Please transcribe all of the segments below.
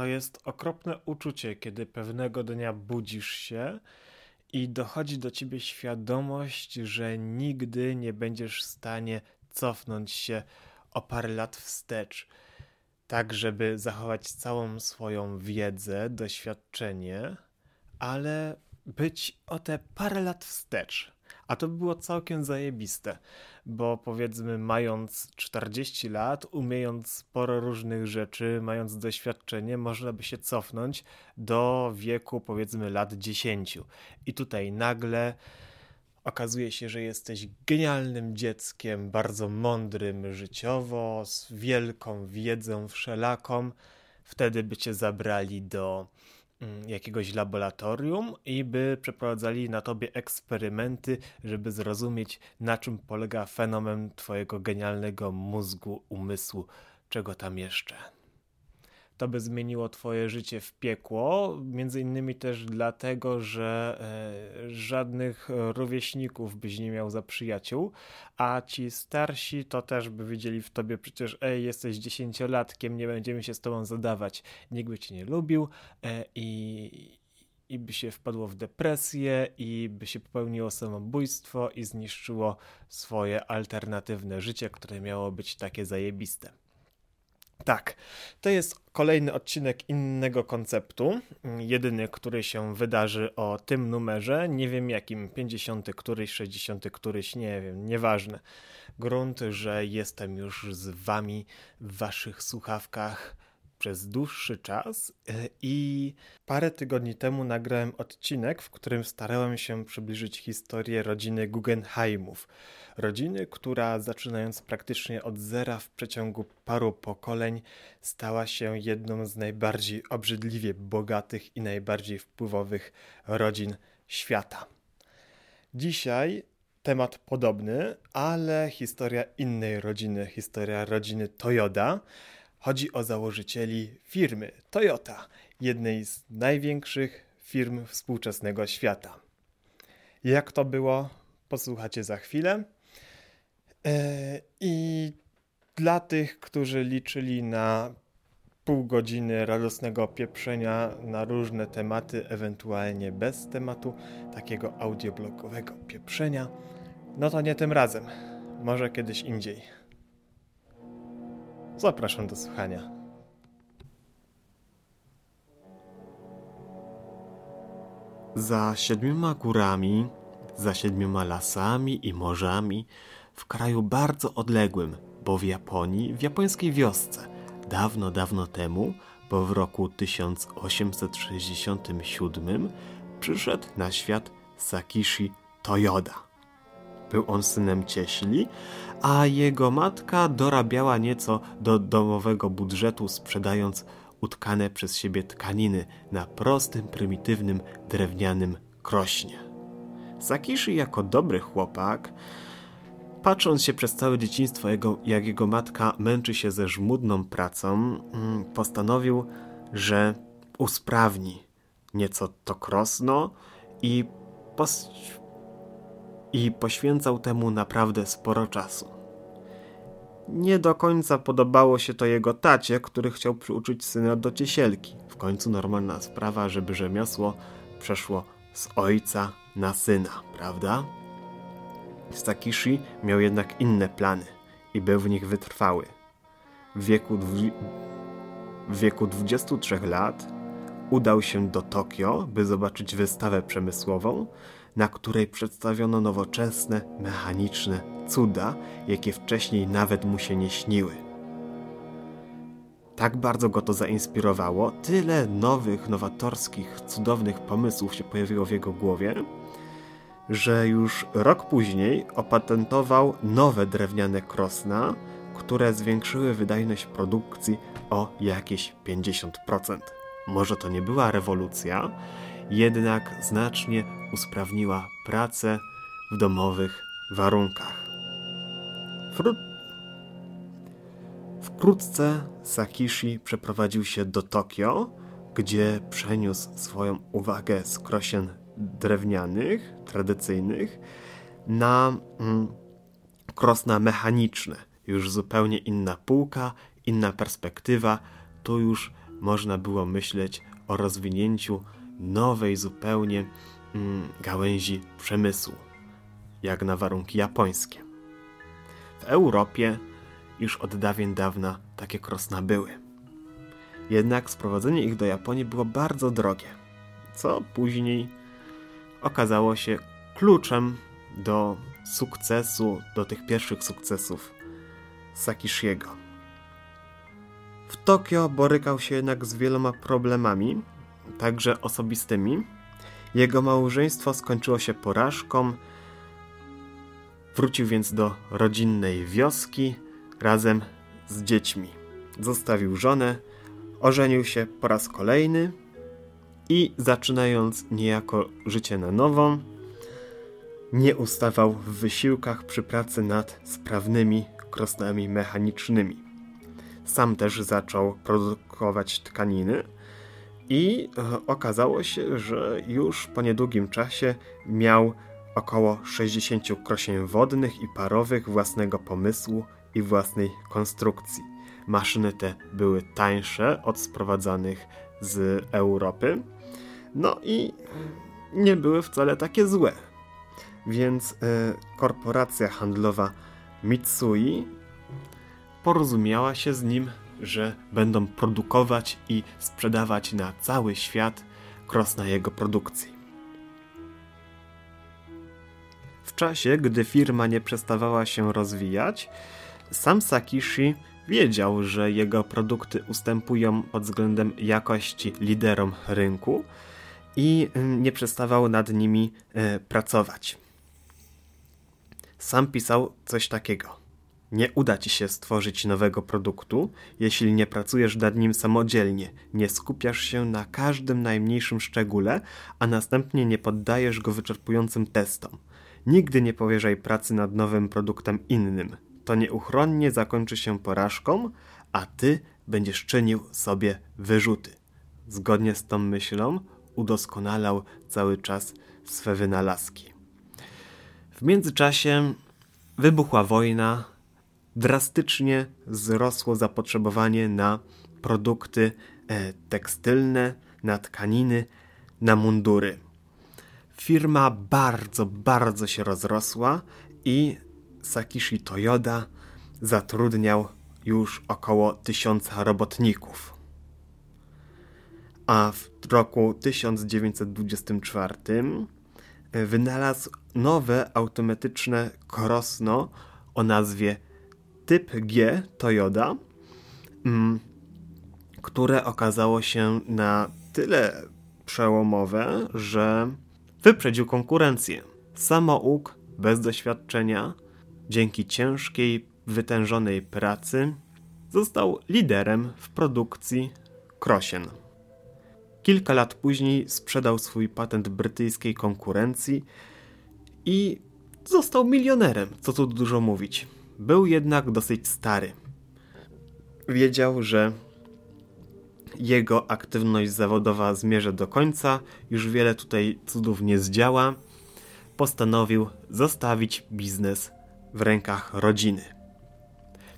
to jest okropne uczucie, kiedy pewnego dnia budzisz się i dochodzi do ciebie świadomość, że nigdy nie będziesz w stanie cofnąć się o parę lat wstecz, tak żeby zachować całą swoją wiedzę, doświadczenie, ale być o te parę lat wstecz. A to było całkiem zajebiste, bo powiedzmy, mając 40 lat, umiejąc sporo różnych rzeczy, mając doświadczenie, można by się cofnąć do wieku powiedzmy lat 10. I tutaj nagle okazuje się, że jesteś genialnym dzieckiem, bardzo mądrym życiowo, z wielką wiedzą wszelaką. Wtedy by cię zabrali do jakiegoś laboratorium i by przeprowadzali na tobie eksperymenty, żeby zrozumieć, na czym polega fenomen twojego genialnego mózgu, umysłu, czego tam jeszcze to by zmieniło twoje życie w piekło, między innymi też dlatego, że e, żadnych rówieśników byś nie miał za przyjaciół, a ci starsi to też by widzieli w tobie przecież, ej, jesteś dziesięciolatkiem, nie będziemy się z tobą zadawać, nikt by cię nie lubił e, i i by się wpadło w depresję, i by się popełniło samobójstwo i zniszczyło swoje alternatywne życie, które miało być takie zajebiste. Tak, to jest kolejny odcinek innego konceptu. Jedyny, który się wydarzy o tym numerze. Nie wiem jakim, 50, któryś, 60, któryś, nie wiem, nieważne. Grunt, że jestem już z wami w waszych słuchawkach przez dłuższy czas e, i parę tygodni temu nagrałem odcinek, w którym starałem się przybliżyć historię rodziny Guggenheimów. Rodziny, która zaczynając praktycznie od zera w przeciągu paru pokoleń stała się jedną z najbardziej obrzydliwie bogatych i najbardziej wpływowych rodzin świata. Dzisiaj temat podobny, ale historia innej rodziny, historia rodziny Toyota Chodzi o założycieli firmy Toyota, jednej z największych firm współczesnego świata. Jak to było, posłuchacie za chwilę. E, I dla tych, którzy liczyli na pół godziny radosnego pieprzenia na różne tematy, ewentualnie bez tematu takiego audioblogowego pieprzenia, no to nie tym razem. Może kiedyś indziej. Zapraszam do słuchania. Za siedmioma górami, za siedmioma lasami i morzami, w kraju bardzo odległym, bo w Japonii, w japońskiej wiosce, dawno, dawno temu, bo w roku 1867 przyszedł na świat Sakishi Toyoda. Był on synem cieśli, a jego matka dorabiała nieco do domowego budżetu, sprzedając utkane przez siebie tkaniny na prostym, prymitywnym, drewnianym krośnie. Sakiszy jako dobry chłopak, patrząc się przez całe dzieciństwo, jego, jak jego matka męczy się ze żmudną pracą, mm, postanowił, że usprawni nieco to krosno i i poświęcał temu naprawdę sporo czasu. Nie do końca podobało się to jego tacie, który chciał przyuczyć syna do ciesielki. W końcu normalna sprawa, żeby rzemiosło przeszło z ojca na syna, prawda? Sakishi miał jednak inne plany i był w nich wytrwały. W wieku, w wieku 23 lat udał się do Tokio, by zobaczyć wystawę przemysłową, na której przedstawiono nowoczesne, mechaniczne cuda, jakie wcześniej nawet mu się nie śniły. Tak bardzo go to zainspirowało, tyle nowych, nowatorskich, cudownych pomysłów się pojawiło w jego głowie, że już rok później opatentował nowe drewniane krosna, które zwiększyły wydajność produkcji o jakieś 50%. Może to nie była rewolucja, jednak znacznie usprawniła pracę w domowych warunkach. Wkrótce Sakishi przeprowadził się do Tokio, gdzie przeniósł swoją uwagę z krosien drewnianych, tradycyjnych, na mm, krosna mechaniczne. Już zupełnie inna półka, inna perspektywa. Tu już można było myśleć o rozwinięciu nowej zupełnie gałęzi przemysłu, jak na warunki japońskie. W Europie już od dawien dawna takie krosna były. Jednak sprowadzenie ich do Japonii było bardzo drogie, co później okazało się kluczem do sukcesu, do tych pierwszych sukcesów Sakishiego. W Tokio borykał się jednak z wieloma problemami, także osobistymi. Jego małżeństwo skończyło się porażką. Wrócił więc do rodzinnej wioski razem z dziećmi. Zostawił żonę, ożenił się po raz kolejny i zaczynając niejako życie na nowo, nie ustawał w wysiłkach przy pracy nad sprawnymi krosnami mechanicznymi. Sam też zaczął produkować tkaniny i e, okazało się, że już po niedługim czasie miał około 60 krosień wodnych i parowych własnego pomysłu i własnej konstrukcji. Maszyny te były tańsze od sprowadzanych z Europy, no i nie były wcale takie złe. Więc y, korporacja handlowa Mitsui porozumiała się z nim, że będą produkować i sprzedawać na cały świat krosna jego produkcji. W czasie, gdy firma nie przestawała się rozwijać, sam Sakishi wiedział, że jego produkty ustępują pod względem jakości liderom rynku i mm, nie przestawał nad nimi e, pracować. Sam pisał coś takiego. Nie uda ci się stworzyć nowego produktu, jeśli nie pracujesz nad nim samodzielnie, nie skupiasz się na każdym najmniejszym szczególe, a następnie nie poddajesz go wyczerpującym testom. Nigdy nie powierzaj pracy nad nowym produktem innym. To nieuchronnie zakończy się porażką, a ty będziesz czynił sobie wyrzuty. Zgodnie z tą myślą udoskonalał cały czas swe wynalazki. W międzyczasie wybuchła wojna, drastycznie wzrosło zapotrzebowanie na produkty e, tekstylne, na tkaniny, na mundury. Firma bardzo, bardzo się rozrosła i Sakishi Toyoda zatrudniał już około tysiąca robotników. A w roku 1924 e, wynalazł nowe automatyczne krosno o nazwie Typ G Toyota, mm, które okazało się na tyle przełomowe, że wyprzedził konkurencję. Samouk bez doświadczenia, dzięki ciężkiej, wytężonej pracy, został liderem w produkcji krosien. Kilka lat później sprzedał swój patent brytyjskiej konkurencji i został milionerem, co tu dużo mówić. Był jednak dosyć stary. Wiedział, że jego aktywność zawodowa zmierza do końca, już wiele tutaj cudów nie zdziała. Postanowił zostawić biznes w rękach rodziny.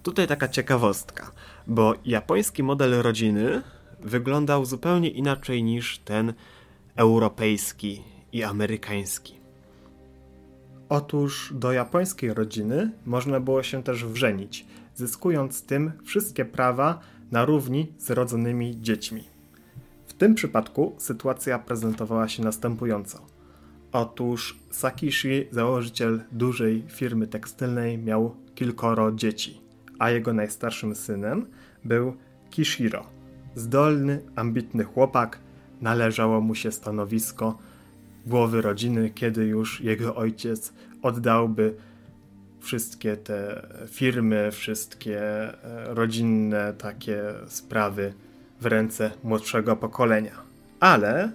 Tutaj taka ciekawostka, bo japoński model rodziny wyglądał zupełnie inaczej niż ten europejski i amerykański. Otóż do japońskiej rodziny można było się też wrzenić, zyskując tym wszystkie prawa na równi z rodzonymi dziećmi. W tym przypadku sytuacja prezentowała się następująco. Otóż Sakishi, założyciel dużej firmy tekstylnej, miał kilkoro dzieci, a jego najstarszym synem był Kishiro. Zdolny, ambitny chłopak, należało mu się stanowisko głowy rodziny, kiedy już jego ojciec oddałby wszystkie te firmy, wszystkie e, rodzinne takie sprawy w ręce młodszego pokolenia. Ale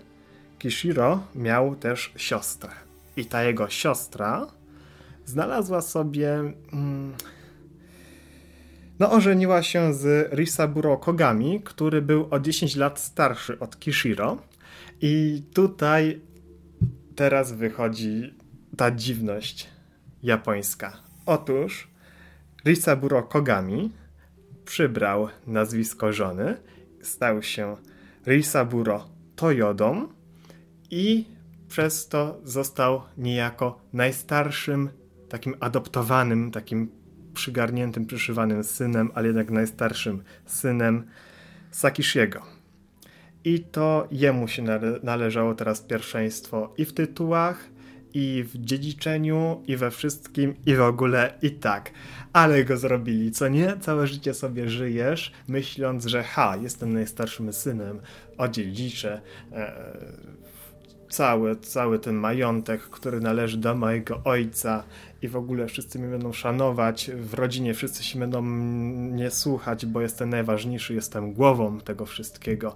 Kishiro miał też siostrę. I ta jego siostra znalazła sobie. Mm, no, ożeniła się z Risaburo Kogami, który był o 10 lat starszy od Kishiro. I tutaj teraz wychodzi ta dziwność japońska. Otóż Risaburo Kogami przybrał nazwisko żony, stał się Risaburo Toyodą i przez to został niejako najstarszym, takim adoptowanym, takim przygarniętym, przyszywanym synem, ale jednak najstarszym synem Sakishiego. I to jemu się nale należało teraz pierwszeństwo i w tytułach, i w dziedziczeniu, i we wszystkim, i w ogóle, i tak. Ale go zrobili, co nie? Całe życie sobie żyjesz, myśląc, że ha, jestem najstarszym synem, odziedziczę e, cały, cały ten majątek, który należy do mojego ojca i w ogóle wszyscy mnie będą szanować, w rodzinie wszyscy się będą mnie słuchać, bo jestem najważniejszy, jestem głową tego wszystkiego.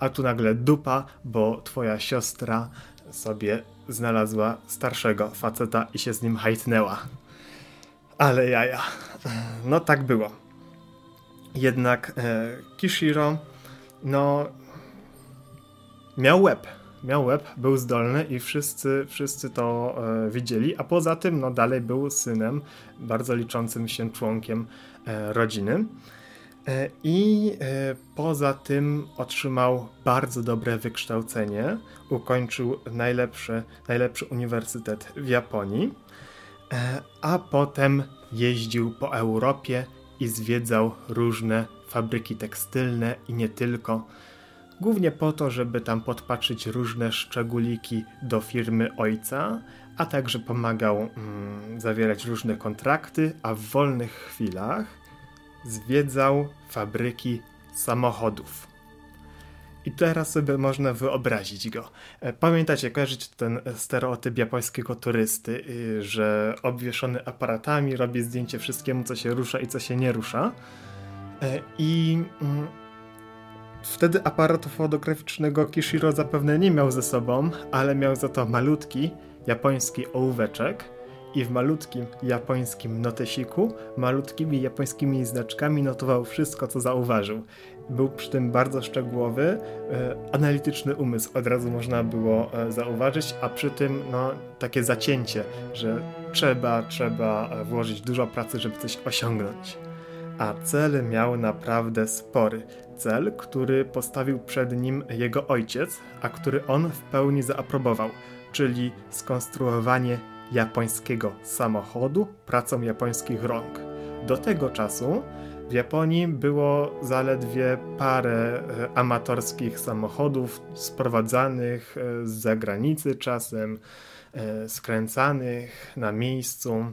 A tu nagle dupa, bo twoja siostra sobie znalazła starszego faceta i się z nim hajtnęła. Ale jaja. No tak było. Jednak e, Kishiro, no, miał łeb. Miał łeb, był zdolny i wszyscy, wszyscy to e, widzieli, a poza tym, no, dalej był synem, bardzo liczącym się członkiem e, rodziny. E, I e, poza tym otrzymał bardzo dobre wykształcenie. Ukończył najlepszy, najlepszy uniwersytet w Japonii, e, a potem jeździł po Europie i zwiedzał różne fabryki tekstylne i nie tylko. Głównie po to, żeby tam podpatrzyć różne szczególiki do firmy ojca, a także pomagał mm, zawierać różne kontrakty, a w wolnych chwilach zwiedzał fabryki samochodów. I teraz sobie można wyobrazić go. E, pamiętacie, kojarzycie ten stereotyp japońskiego turysty, y, że obwieszony aparatami robi zdjęcie wszystkiemu, co się rusza i co się nie rusza. E, I mm, wtedy aparatu fotograficznego Kishiro zapewne nie miał ze sobą, ale miał za to malutki japoński ołóweczek, i w malutkim japońskim notesiku, malutkimi japońskimi znaczkami notował wszystko, co zauważył. Był przy tym bardzo szczegółowy, e, analityczny umysł, od razu można było e, zauważyć, a przy tym no, takie zacięcie, że trzeba, trzeba e, włożyć dużo pracy, żeby coś osiągnąć. A cel miał naprawdę spory. Cel, który postawił przed nim jego ojciec, a który on w pełni zaaprobował, czyli skonstruowanie japońskiego samochodu pracą japońskich rąk. Do tego czasu w Japonii było zaledwie parę e, amatorskich samochodów sprowadzanych e, z zagranicy czasem, e, skręcanych na miejscu.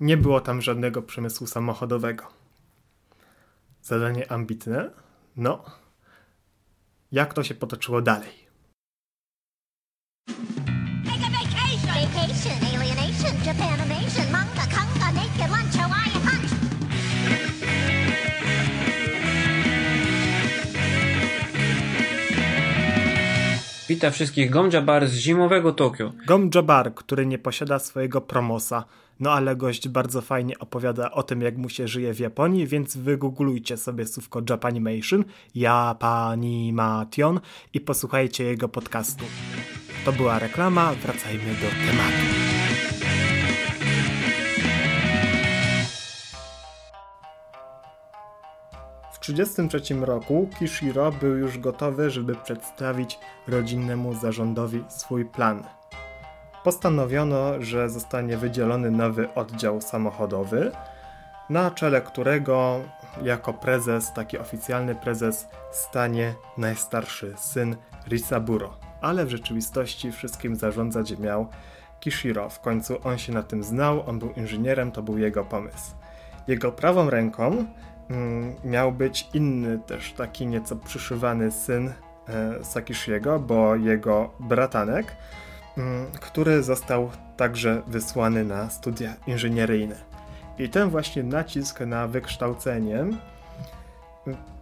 Nie było tam żadnego przemysłu samochodowego. Zadanie ambitne? No. Jak to się potoczyło dalej? Witam wszystkich Gomja Bar z zimowego Tokio. Gomja Bar, który nie posiada swojego promosa, no ale gość bardzo fajnie opowiada o tym, jak mu się żyje w Japonii, więc wygooglujcie sobie słówko Japanimation, Japanimation i posłuchajcie jego podcastu. To była reklama, wracajmy do tematu. 1933 roku Kishiro był już gotowy, żeby przedstawić rodzinnemu zarządowi swój plan. Postanowiono, że zostanie wydzielony nowy oddział samochodowy, na czele którego jako prezes, taki oficjalny prezes, stanie najstarszy syn Risaburo. Ale w rzeczywistości wszystkim zarządzać miał Kishiro. W końcu on się na tym znał, on był inżynierem, to był jego pomysł. Jego prawą ręką miał być inny też taki nieco przyszywany syn e, Sakishiego, bo jego bratanek, mm, który został także wysłany na studia inżynieryjne. I ten właśnie nacisk na wykształcenie mm,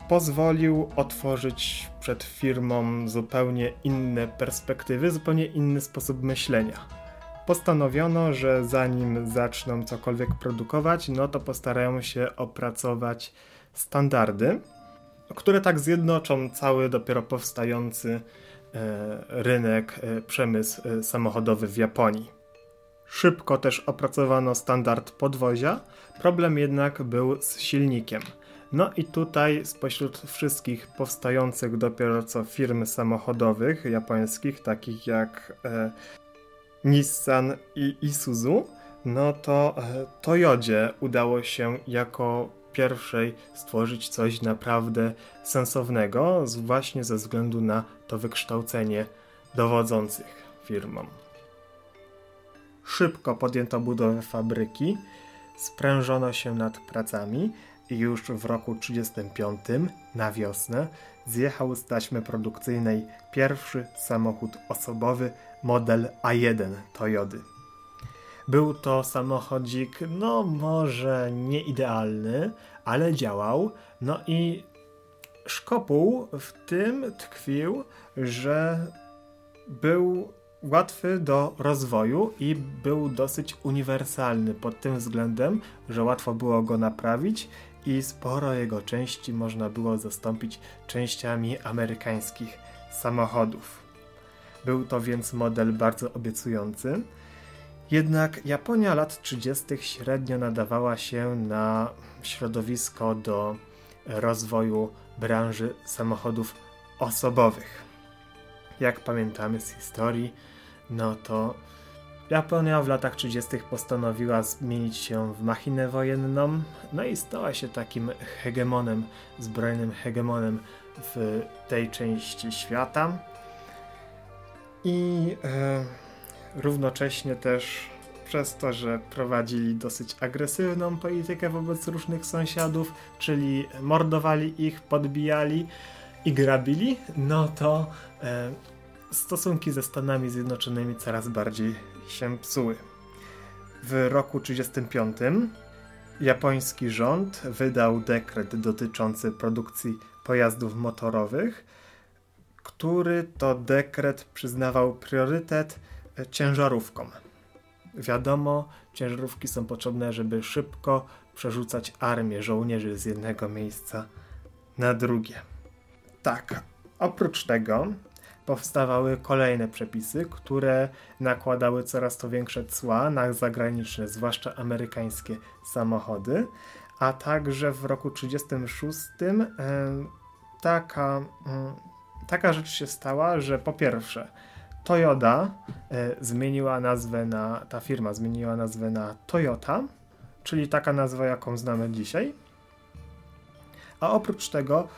pozwolił otworzyć przed firmą zupełnie inne perspektywy, zupełnie inny sposób myślenia postanowiono, że zanim zaczną cokolwiek produkować, no to postarają się opracować standardy, które tak zjednoczą cały dopiero powstający e, rynek, e, przemysł e, samochodowy w Japonii. Szybko też opracowano standard podwozia, problem jednak był z silnikiem. No i tutaj spośród wszystkich powstających dopiero co firm samochodowych japońskich, takich jak Nissan i Isuzu, no to e, Toyodzie udało się jako pierwszej stworzyć coś naprawdę sensownego, właśnie ze względu na to wykształcenie dowodzących firmom. Szybko podjęto budowę fabryki, sprężono się nad pracami i już w roku 1935 na wiosnę zjechał z taśmy produkcyjnej pierwszy samochód osobowy model A1 Toyody. Był to samochodzik, no może nie idealny, ale działał. No i szkopuł w tym tkwił, że był łatwy do rozwoju i był dosyć uniwersalny pod tym względem, że łatwo było go naprawić i sporo jego części można było zastąpić częściami amerykańskich samochodów. Był to więc model bardzo obiecujący. Jednak Japonia lat 30. średnio nadawała się na środowisko do rozwoju branży samochodów osobowych. Jak pamiętamy z historii, no to Japonia w latach 30. postanowiła zmienić się w machinę wojenną, no i stała się takim hegemonem, zbrojnym hegemonem w tej części świata. I e, równocześnie też przez to, że prowadzili dosyć agresywną politykę wobec różnych sąsiadów, czyli mordowali ich, podbijali i grabili, no to e, stosunki ze Stanami Zjednoczonymi coraz bardziej się psuły. W roku 1935 japoński rząd wydał dekret dotyczący produkcji pojazdów motorowych, który to dekret przyznawał priorytet ciężarówkom. Wiadomo, ciężarówki są potrzebne, żeby szybko przerzucać armię żołnierzy z jednego miejsca na drugie. Tak, oprócz tego powstawały kolejne przepisy, które nakładały coraz to większe cła na zagraniczne, zwłaszcza amerykańskie samochody, a także w roku 1936 taka, taka rzecz się stała, że po pierwsze Toyota e, zmieniła nazwę na, ta firma zmieniła nazwę na Toyota, czyli taka nazwa, jaką znamy dzisiaj. A oprócz tego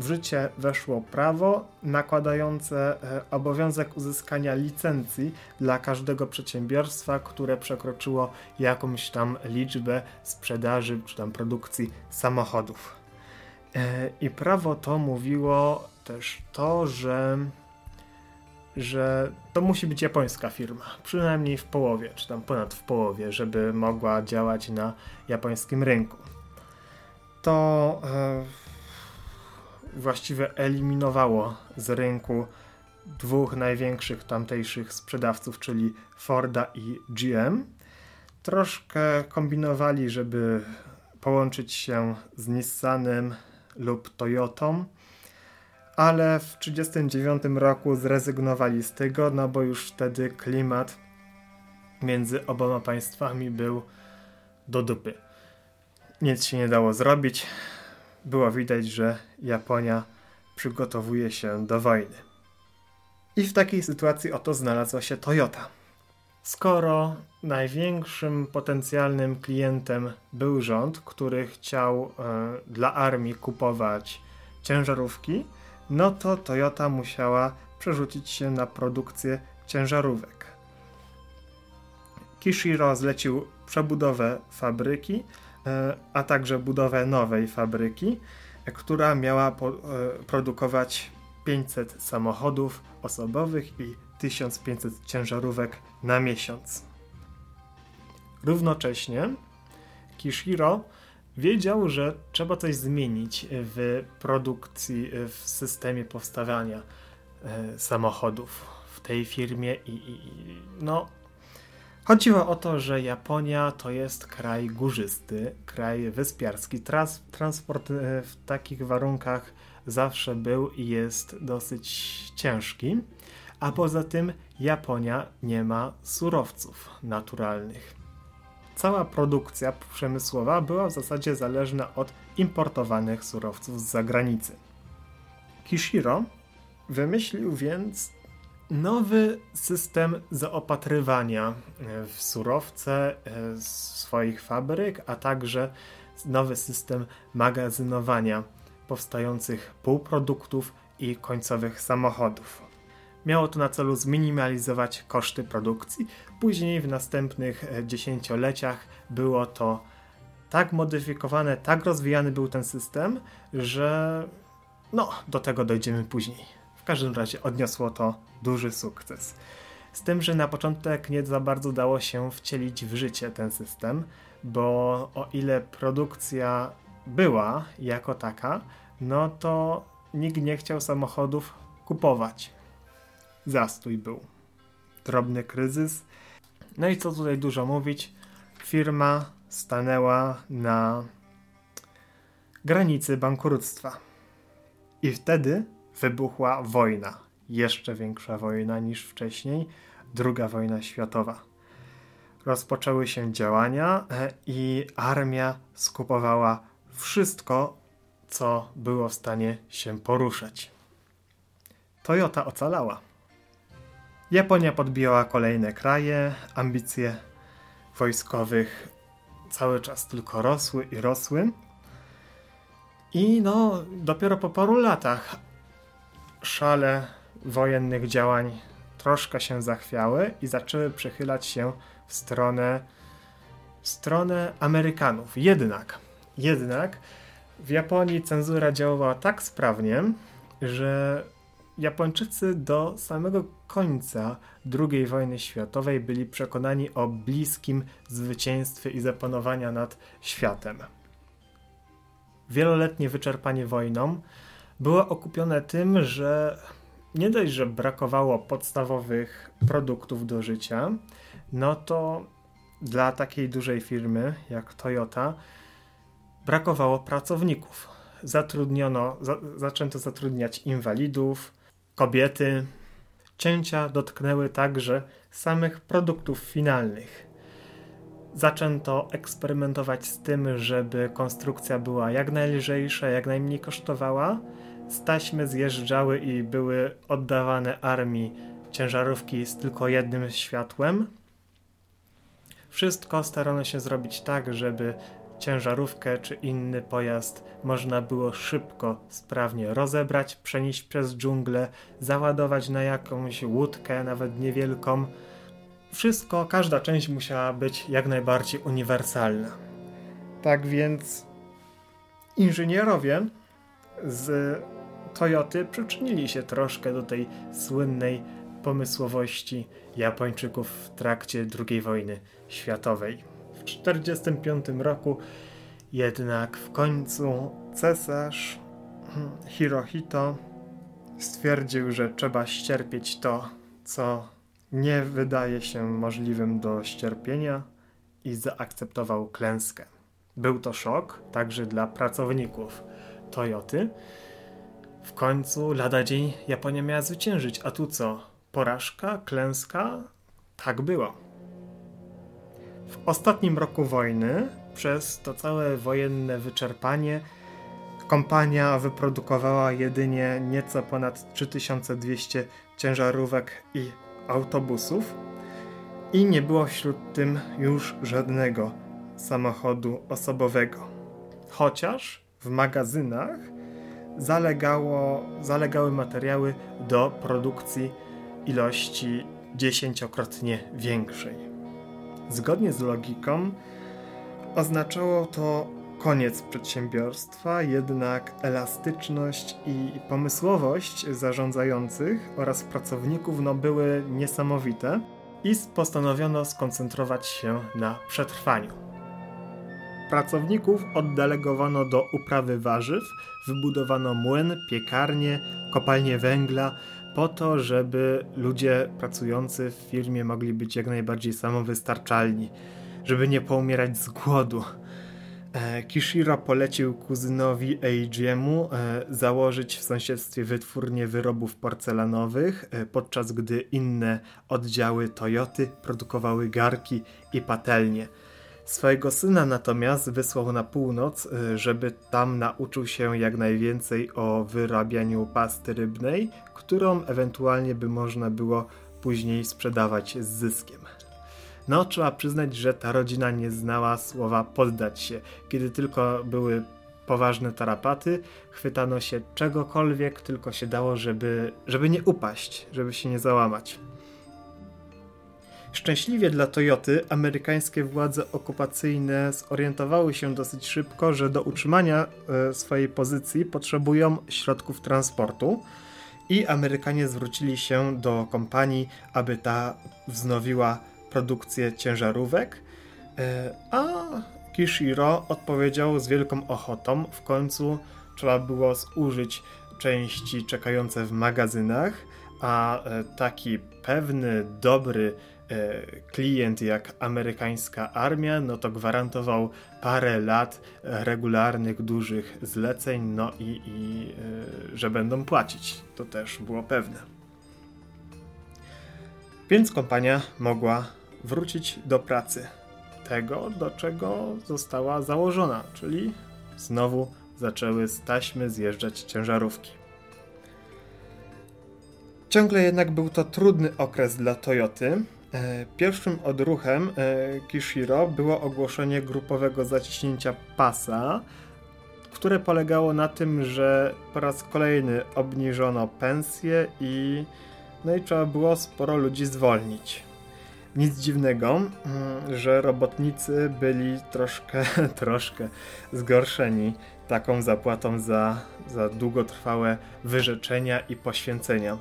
w życie weszło prawo nakładające e, obowiązek uzyskania licencji dla każdego przedsiębiorstwa, które przekroczyło jakąś tam liczbę sprzedaży czy tam produkcji samochodów. E, I prawo to mówiło też to, że że to musi być japońska firma, przynajmniej w połowie, czy tam ponad w połowie, żeby mogła działać na japońskim rynku. To e, właściwie eliminowało z rynku dwóch największych tamtejszych sprzedawców, czyli Forda i GM. Troszkę kombinowali, żeby połączyć się z Nissanem lub Toyotą, ale w 1939 roku zrezygnowali z tego, no bo już wtedy klimat między oboma państwami był do dupy. Nic się nie dało zrobić. Było widać, że Japonia przygotowuje się do wojny. I w takiej sytuacji oto znalazła się Toyota. Skoro największym potencjalnym klientem był rząd, który chciał e, dla armii kupować ciężarówki, no to Toyota musiała przerzucić się na produkcję ciężarówek. Kishiro zlecił przebudowę fabryki, e, a także budowę nowej fabryki, która miała e, produkować 500 samochodów osobowych i 1500 ciężarówek na miesiąc. Równocześnie Kishiro wiedział, że trzeba coś zmienić w produkcji, w systemie powstawania e, samochodów w tej firmie i, i, no chodziło o to, że Japonia to jest kraj górzysty, kraj wyspiarski. Trans, transport e, w takich warunkach zawsze był i jest dosyć ciężki, a poza tym Japonia nie ma surowców naturalnych. Cała produkcja przemysłowa była w zasadzie zależna od importowanych surowców z zagranicy. Kishiro wymyślił więc nowy system zaopatrywania w surowce swoich fabryk, a także nowy system magazynowania powstających półproduktów i końcowych samochodów. Miało to na celu zminimalizować koszty produkcji. Później w następnych e, dziesięcioleciach było to tak modyfikowane, tak rozwijany był ten system, że no, do tego dojdziemy później. W każdym razie odniosło to duży sukces. Z tym, że na początek nie za bardzo dało się wcielić w życie ten system, bo o ile produkcja była jako taka, no to nikt nie chciał samochodów kupować. Zastój był. Drobny kryzys. No i co tutaj dużo mówić, firma stanęła na granicy bankructwa. I wtedy wybuchła wojna. Jeszcze większa wojna niż wcześniej. Druga wojna światowa. Rozpoczęły się działania e, i armia skupowała wszystko, co było w stanie się poruszać. Toyota ocalała. Japonia podbijała kolejne kraje, ambicje wojskowych cały czas tylko rosły i rosły. I no, dopiero po paru latach szale wojennych działań troszkę się zachwiały i zaczęły przechylać się w stronę, w stronę Amerykanów. Jednak, jednak w Japonii cenzura działała tak sprawnie, że Japończycy do samego końca II wojny światowej byli przekonani o bliskim zwycięstwie i zapanowania nad światem. Wieloletnie wyczerpanie wojną było okupione tym, że nie dość, że brakowało podstawowych produktów do życia, no to dla takiej dużej firmy jak Toyota brakowało pracowników. Zatrudniono, za, zaczęto zatrudniać inwalidów, kobiety. Cięcia dotknęły także samych produktów finalnych. Zaczęto eksperymentować z tym, żeby konstrukcja była jak najlżejsza, jak najmniej kosztowała. Staśmy zjeżdżały i były oddawane armii ciężarówki z tylko jednym światłem. Wszystko starano się zrobić tak, żeby ciężarówkę czy inny pojazd można było szybko, sprawnie rozebrać, przenieść przez dżunglę, załadować na jakąś łódkę, nawet niewielką. Wszystko, każda część musiała być jak najbardziej uniwersalna. Tak więc inżynierowie z Toyoty przyczynili się troszkę do tej słynnej pomysłowości Japończyków w trakcie II wojny światowej. 1945 roku jednak w końcu cesarz hmm, Hirohito stwierdził, że trzeba ścierpieć to, co nie wydaje się możliwym do ścierpienia i zaakceptował klęskę. Był to szok także dla pracowników Toyoty. W końcu lada dzień Japonia miała zwyciężyć, a tu co? Porażka? Klęska? Tak było. W ostatnim roku wojny, przez to całe wojenne wyczerpanie, kompania wyprodukowała jedynie nieco ponad 3200 ciężarówek i autobusów i nie było wśród tym już żadnego samochodu osobowego. Chociaż w magazynach zalegało, zalegały materiały do produkcji ilości dziesięciokrotnie większej. Zgodnie z logiką oznaczało to koniec przedsiębiorstwa, jednak elastyczność i pomysłowość zarządzających oraz pracowników no, były niesamowite i postanowiono skoncentrować się na przetrwaniu. Pracowników oddelegowano do uprawy warzyw, wybudowano młyn, piekarnię, kopalnię węgla, po to, żeby ludzie pracujący w firmie mogli być jak najbardziej samowystarczalni, żeby nie poumierać z głodu. E, Kishiro polecił kuzynowi Eijiemu e, założyć w sąsiedztwie wytwórnię wyrobów porcelanowych, e, podczas gdy inne oddziały Toyoty produkowały garki i patelnie. Swojego syna natomiast wysłał na północ, y, żeby tam nauczył się jak najwięcej o wyrabianiu pasty rybnej, którą ewentualnie by można było później sprzedawać z zyskiem. No, trzeba przyznać, że ta rodzina nie znała słowa poddać się. Kiedy tylko były poważne tarapaty, chwytano się czegokolwiek tylko się dało, żeby, żeby nie upaść, żeby się nie załamać. Szczęśliwie dla Toyoty amerykańskie władze okupacyjne zorientowały się dosyć szybko, że do utrzymania e, swojej pozycji potrzebują środków transportu i Amerykanie zwrócili się do kompanii, aby ta wznowiła produkcję ciężarówek, e, a Kishiro odpowiedział z wielką ochotą. W końcu trzeba było zużyć części czekające w magazynach, a e, taki pewny, dobry klient jak amerykańska armia, no to gwarantował parę lat regularnych, dużych zleceń, no i, i że będą płacić. To też było pewne. Więc kompania mogła wrócić do pracy. Tego, do czego została założona, czyli znowu zaczęły z taśmy zjeżdżać ciężarówki. Ciągle jednak był to trudny okres dla Toyoty. E, pierwszym odruchem e, Kishiro było ogłoszenie grupowego zaciśnięcia pasa, które polegało na tym, że po raz kolejny obniżono pensje i no i trzeba było sporo ludzi zwolnić. Nic dziwnego, mm, że robotnicy byli troszkę, troszkę zgorszeni taką zapłatą za, za długotrwałe wyrzeczenia i poświęcenia.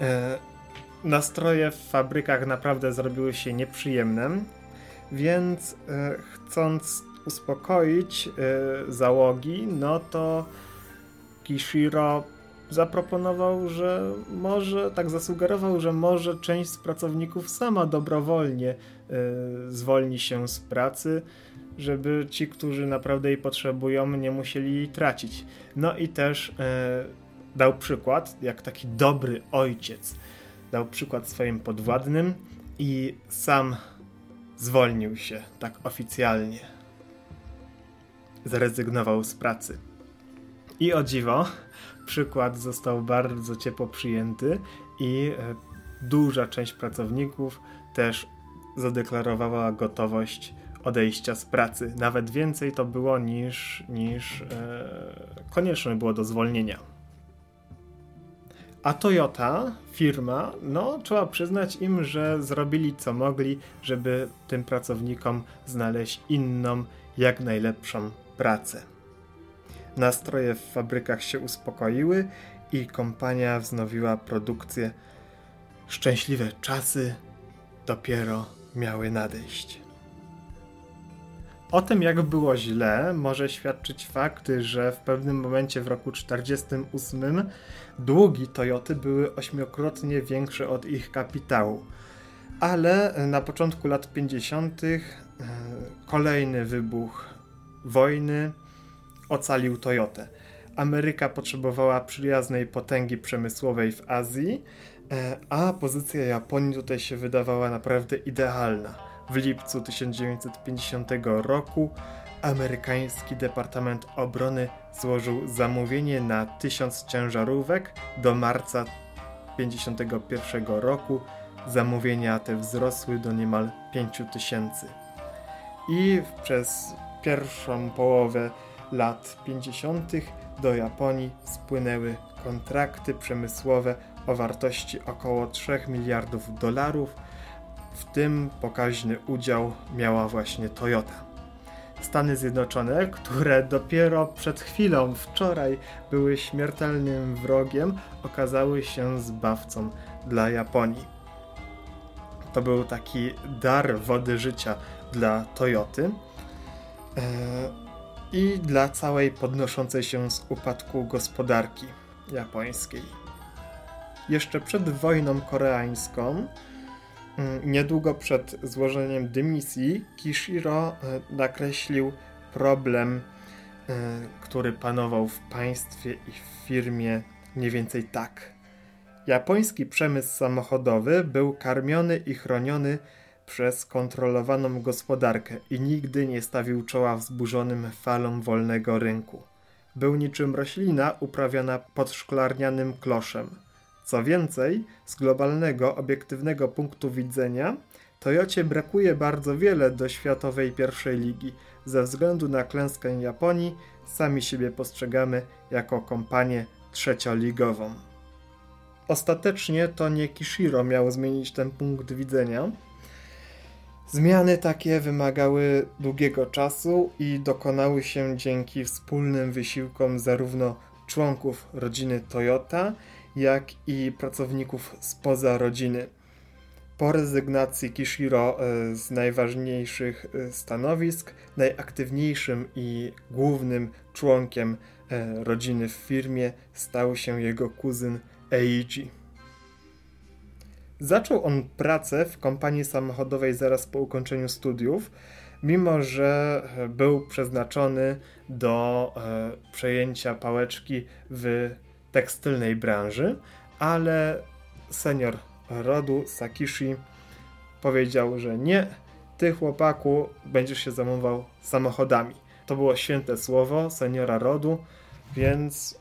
E, nastroje w fabrykach naprawdę zrobiły się nieprzyjemne, więc e, chcąc uspokoić e, załogi, no to Kishiro zaproponował, że może, tak zasugerował, że może część z pracowników sama dobrowolnie y, zwolni się z pracy, żeby ci, którzy naprawdę jej potrzebują, nie musieli jej tracić. No i też y, dał przykład, jak taki dobry ojciec, dał przykład swoim podwładnym i sam zwolnił się tak oficjalnie. Zrezygnował z pracy. I o dziwo, przykład został bardzo ciepło przyjęty i e, duża część pracowników też zadeklarowała gotowość odejścia z pracy. Nawet więcej to było niż, niż e, konieczne było do zwolnienia. A Toyota, firma, no trzeba przyznać im, że zrobili co mogli, żeby tym pracownikom znaleźć inną, jak najlepszą pracę. Nastroje w fabrykach się uspokoiły i kompania wznowiła produkcję. Szczęśliwe czasy dopiero miały nadejść. O tym, jak było źle, może świadczyć fakt, że w pewnym momencie w roku 1948 długi Toyoty były ośmiokrotnie większe od ich kapitału. Ale na początku lat 50. E, kolejny wybuch wojny ocalił Toyotę. Ameryka potrzebowała przyjaznej potęgi przemysłowej w Azji, e, a pozycja Japonii tutaj się wydawała naprawdę idealna. W lipcu 1950 roku amerykański Departament Obrony złożył zamówienie na tysiąc ciężarówek do marca 1951 roku. Zamówienia te wzrosły do niemal 5 tysięcy. I przez pierwszą połowę lat 50. do Japonii spłynęły kontrakty przemysłowe o wartości około 3 miliardów dolarów, w tym pokaźny udział miała właśnie Toyota. Stany Zjednoczone, które dopiero przed chwilą, wczoraj były śmiertelnym wrogiem, okazały się zbawcą dla Japonii. To był taki dar wody życia dla Toyoty. Eee, i dla całej podnoszącej się z upadku gospodarki japońskiej. Jeszcze przed wojną koreańską, niedługo przed złożeniem dymisji, Kishiro e, nakreślił problem, e, który panował w państwie i w firmie mniej więcej tak. Japoński przemysł samochodowy był karmiony i chroniony przez kontrolowaną gospodarkę i nigdy nie stawił czoła wzburzonym falom wolnego rynku. Był niczym roślina uprawiana pod szklarnianym kloszem. Co więcej, z globalnego, obiektywnego punktu widzenia, Toyocie brakuje bardzo wiele do światowej pierwszej ligi. Ze względu na klęskę Japonii, sami siebie postrzegamy jako kompanię trzecioligową. Ostatecznie to nie Kishiro miał zmienić ten punkt widzenia. Zmiany takie wymagały długiego czasu i dokonały się dzięki wspólnym wysiłkom zarówno członków rodziny Toyota, jak i pracowników spoza rodziny. Po rezygnacji Kishiro e, z najważniejszych e, stanowisk, najaktywniejszym i głównym członkiem e, rodziny w firmie stał się jego kuzyn Eiji. Zaczął on pracę w kompanii samochodowej zaraz po ukończeniu studiów, mimo że był przeznaczony do przejęcia pałeczki w tekstylnej branży, ale senior rodu Sakishi powiedział, że nie, ty chłopaku będziesz się zajmował samochodami. To było święte słowo seniora rodu, więc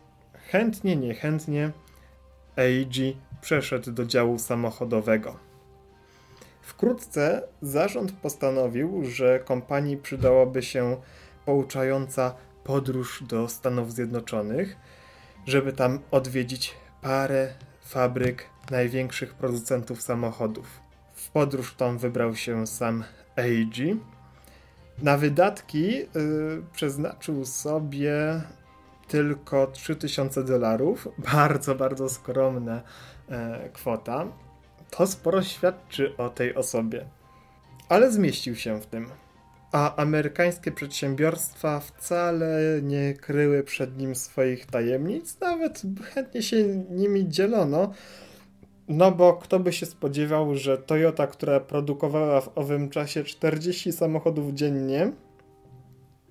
chętnie, niechętnie Eiji przeszedł do działu samochodowego. Wkrótce zarząd postanowił, że kompanii przydałoby się pouczająca podróż do Stanów Zjednoczonych, żeby tam odwiedzić parę fabryk największych producentów samochodów. W podróż tą wybrał się sam Eiji. Na wydatki yy, przeznaczył sobie tylko 3000 dolarów. Bardzo, bardzo skromna e, kwota. To sporo świadczy o tej osobie. Ale zmieścił się w tym. A amerykańskie przedsiębiorstwa wcale nie kryły przed nim swoich tajemnic, nawet chętnie się nimi dzielono. No bo kto by się spodziewał, że Toyota, która produkowała w owym czasie 40 samochodów dziennie,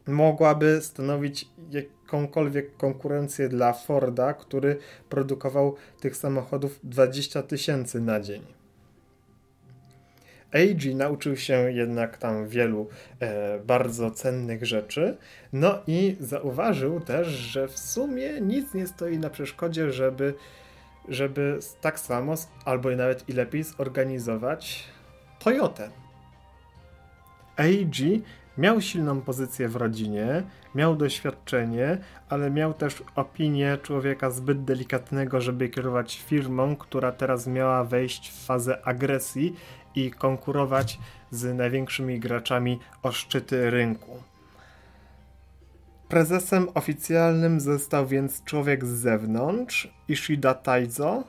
mogłaby stanowić jakąkolwiek konkurencję dla Forda, który produkował tych samochodów 20 tysięcy na dzień. AG nauczył się jednak tam wielu e, bardzo cennych rzeczy, no i zauważył też, że w sumie nic nie stoi na przeszkodzie, żeby, żeby tak samo, albo nawet i lepiej zorganizować Toyotę. AG Miał silną pozycję w rodzinie, miał doświadczenie, ale miał też opinię człowieka zbyt delikatnego, żeby kierować firmą, która teraz miała wejść w fazę agresji i konkurować z największymi graczami o szczyty rynku. Prezesem oficjalnym został więc człowiek z zewnątrz, Ishida Taizo,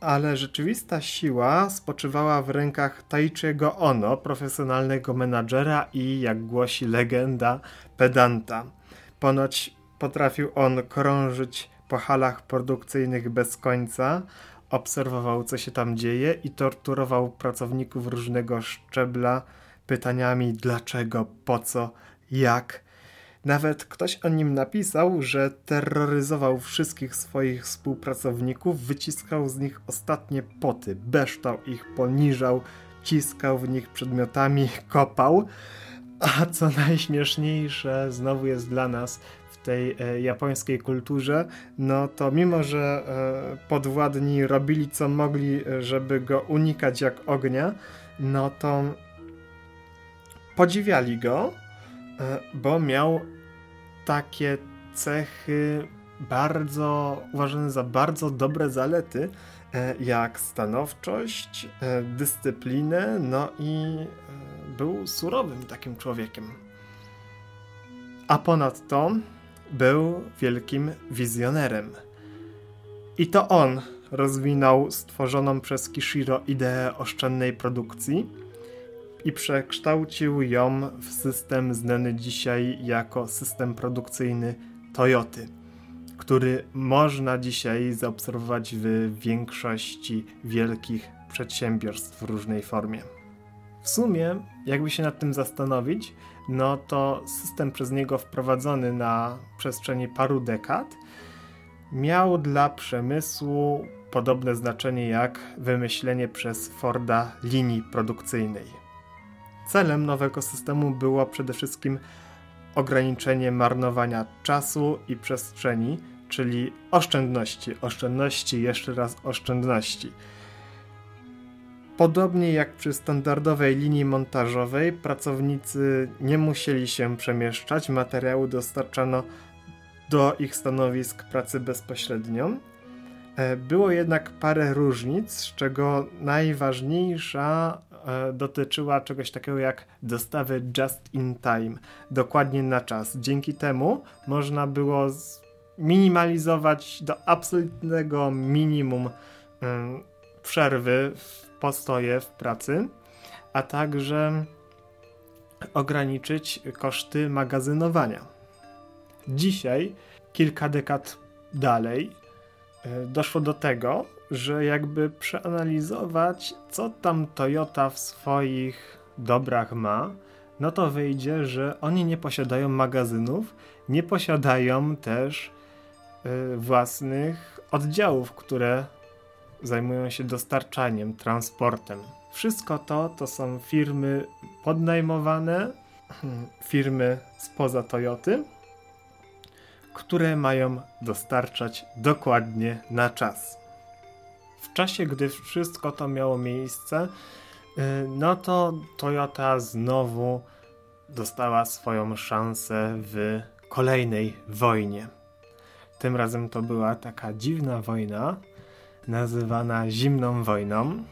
ale rzeczywista siła spoczywała w rękach Taichiego Ono, profesjonalnego menadżera i, jak głosi legenda, pedanta. Ponoć potrafił on krążyć po halach produkcyjnych bez końca, obserwował co się tam dzieje i torturował pracowników różnego szczebla pytaniami dlaczego, po co, jak nawet ktoś o nim napisał, że terroryzował wszystkich swoich współpracowników, wyciskał z nich ostatnie poty, beształ ich, poniżał, ciskał w nich przedmiotami, kopał. A co najśmieszniejsze, znowu jest dla nas tej e, japońskiej kulturze, no to mimo, że e, podwładni robili co mogli, żeby go unikać jak ognia, no to podziwiali go, e, bo miał takie cechy bardzo uważane za bardzo dobre zalety, e, jak stanowczość, e, dyscyplinę, no i e, był surowym takim człowiekiem. A ponadto był wielkim wizjonerem. I to on rozwinął stworzoną przez Kishiro ideę oszczędnej produkcji i przekształcił ją w system znany dzisiaj jako system produkcyjny Toyoty, który można dzisiaj zaobserwować w większości wielkich przedsiębiorstw w różnej formie. W sumie, jakby się nad tym zastanowić, no to system przez niego wprowadzony na przestrzeni paru dekad miał dla przemysłu podobne znaczenie jak wymyślenie przez Forda linii produkcyjnej. celem nowego systemu było przede wszystkim ograniczenie marnowania czasu i przestrzeni, czyli oszczędności, oszczędności, jeszcze raz oszczędności. Podobnie jak przy standardowej linii montażowej, pracownicy nie musieli się przemieszczać, materiału dostarczano do ich stanowisk pracy bezpośrednio. E, było jednak parę różnic, z czego najważniejsza e, dotyczyła czegoś takiego jak dostawy just in time, dokładnie na czas. Dzięki temu można było minimalizować do absolutnego minimum przerwy w postoje w pracy, a także ograniczyć koszty magazynowania. Dzisiaj, kilka dekad dalej, e, doszło do tego, że jakby przeanalizować, co tam Toyota w swoich dobrach ma, no to wyjdzie, że oni nie posiadają magazynów, nie posiadają też y, własnych oddziałów, które zajmują się dostarczaniem, transportem. Wszystko to to są firmy podnajmowane, firmy spoza Toyoty, które mają dostarczać dokładnie na czas. W czasie, gdy wszystko to miało miejsce, y, no to Toyota znowu dostała swoją szansę w kolejnej wojnie. Tym razem to była taka dziwna wojna, nazywana zimną wojną.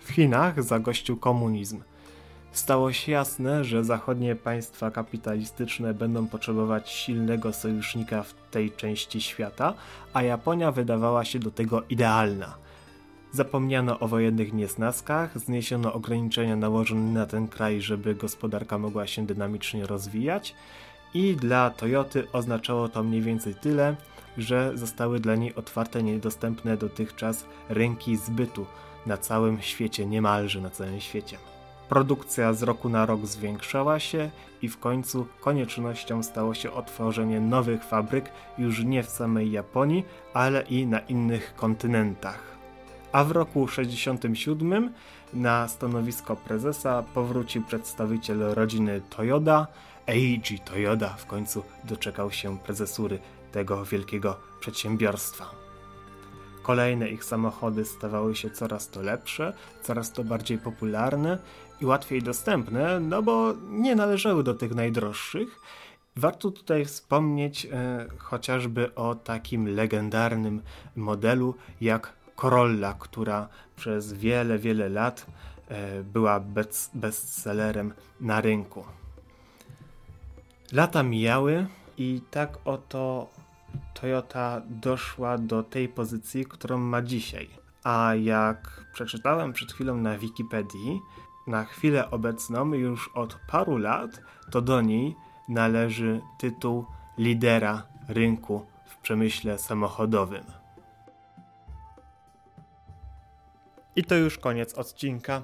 W Chinach zagościł komunizm. Stało się jasne, że zachodnie państwa kapitalistyczne będą potrzebować silnego sojusznika w tej części świata, a Japonia wydawała się do tego idealna. Zapomniano o wojennych niesnaskach, zniesiono ograniczenia nałożone na ten kraj, żeby gospodarka mogła się dynamicznie rozwijać i dla Toyoty oznaczało to mniej więcej tyle, że zostały dla niej otwarte niedostępne dotychczas rynki zbytu na całym świecie, niemalże na całym świecie. Produkcja z roku na rok zwiększała się i w końcu koniecznością stało się otworzenie nowych fabryk już nie w samej Japonii, ale i na innych kontynentach. A w roku 67 na stanowisko prezesa powrócił przedstawiciel rodziny Toyoda, Eiji Toyoda w końcu doczekał się prezesury tego wielkiego przedsiębiorstwa. Kolejne ich samochody stawały się coraz to lepsze, coraz to bardziej popularne i łatwiej dostępne, no bo nie należały do tych najdroższych. Warto tutaj wspomnieć e, chociażby o takim legendarnym modelu jak Corolla, która przez wiele, wiele lat e, była bez, bestsellerem na rynku. Lata mijały i tak oto Toyota doszła do tej pozycji, którą ma dzisiaj. A jak przeczytałem przed chwilą na Wikipedii, na chwilę obecną już od paru lat to do niej należy tytuł lidera rynku w przemyśle samochodowym. I to już koniec odcinka.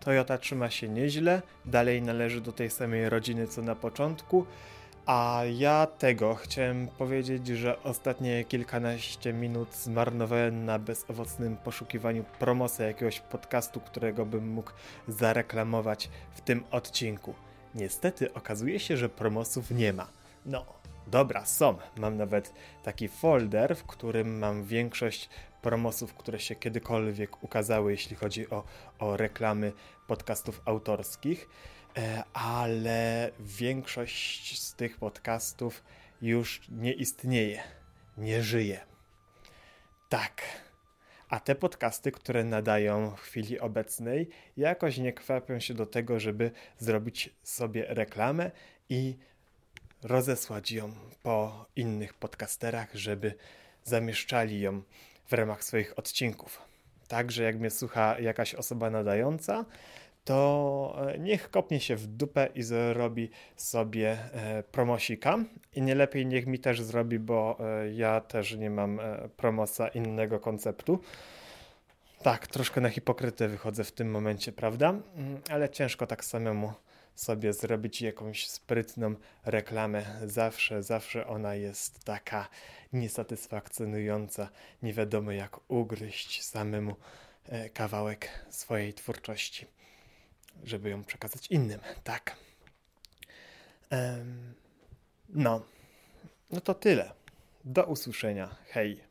Toyota trzyma się nieźle, dalej należy do tej samej rodziny co na początku. A ja tego chciałem powiedzieć, że ostatnie kilkanaście minut zmarnowałem na bezowocnym poszukiwaniu promocji jakiegoś podcastu, którego bym mógł zareklamować w tym odcinku. Niestety okazuje się, że promosów nie ma. No, dobra, są. Mam nawet taki folder, w którym mam większość promosów, które się kiedykolwiek ukazały, jeśli chodzi o, o reklamy podcastów autorskich. E, ale większość z tych podcastów już nie istnieje, nie żyje. Tak. A te podcasty, które nadają w chwili obecnej, jakoś nie kwapią się do tego, żeby zrobić sobie reklamę i rozesłać ją po innych podcasterach, żeby zamieszczali ją w ramach swoich odcinków. Także jak mnie słucha jakaś osoba nadająca, to e, niech kopnie się w dupę i zrobi sobie e, promosika. I nie lepiej niech mi też zrobi, bo e, ja też nie mam promosa innego konceptu. Tak, troszkę na hipokrytę wychodzę w tym momencie, prawda? Mm, ale ciężko tak samemu sobie zrobić jakąś sprytną reklamę. Zawsze, zawsze ona jest taka niesatysfakcjonująca. Nie wiadomo jak ugryźć samemu kawałek swojej twórczości. Żeby ją przekazać innym. Tak. No. No to tyle. Do usłyszenia. Hej.